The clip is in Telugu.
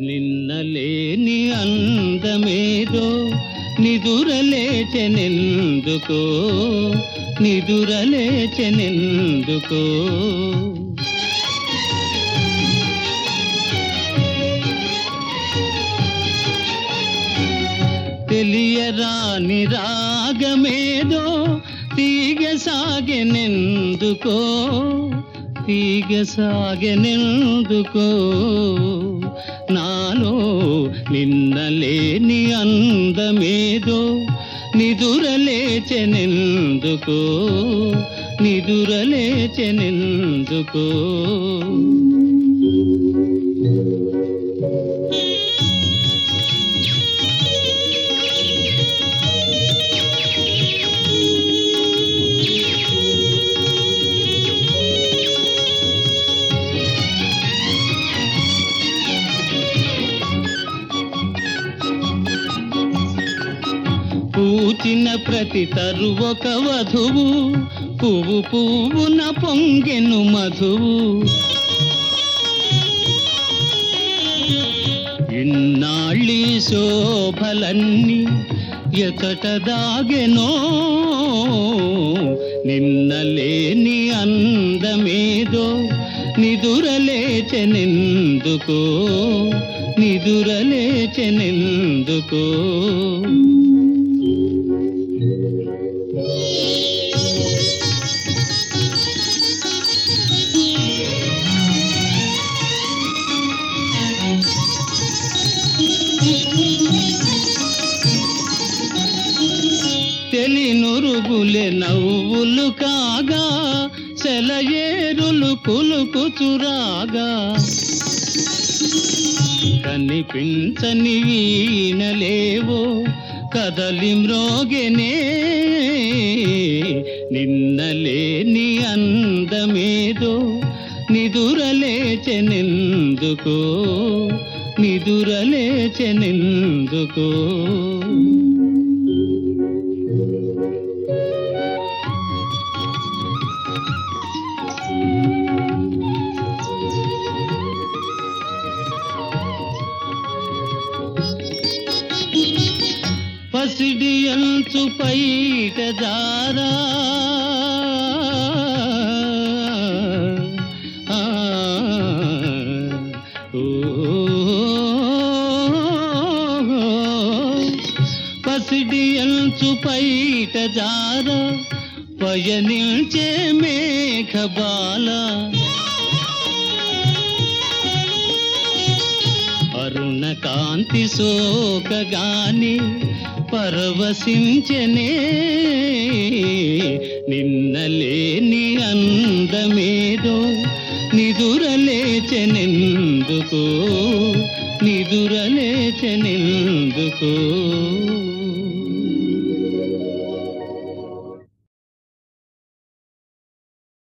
నిన్నలేని అందమేదో నిదురలేచెనెందుకో? నిదురలేచెనెందుకో? తెలియరాని రాగమేదో తీగ సాగెనెందుకో తీగ సాగెనెందుకో నాలో నిన్నలేని అందమేదో. నిదురలేచెనెందుకో నిదురలేచెనెందుకో పూచిన ప్రతి తరువొక వధువు పువ్వు పువ్వున పొంగెను మధువు. ఇన్నాళ్ళి శోభలన్నీ ఎతట దాగెనో నిన్నలేని అందమేదో నిదురలేచెనెందుకో నిదురలేచెనెందుకో. తెలినురుగులే నవ్వులు కాగా సెలయేరులు కులుకుచురాగా. కనిపించని వీణలేవో కదలి మ్రోగెనే. నిన్నలే నీ అందమేదో నిదురలేచెనెందుకో నిదురలేచెనెందుకో. పసిడి అంచు పైట దారా ఆ, ఓ, పసిడి అంచు పైట జారా పయనిల్చే మేఘబాల కాంతి సోకగాని పరవశించనే నిన్నలేని అందమేదో నిదురలేచెనెందుకో నిదురలేచెనెందుకో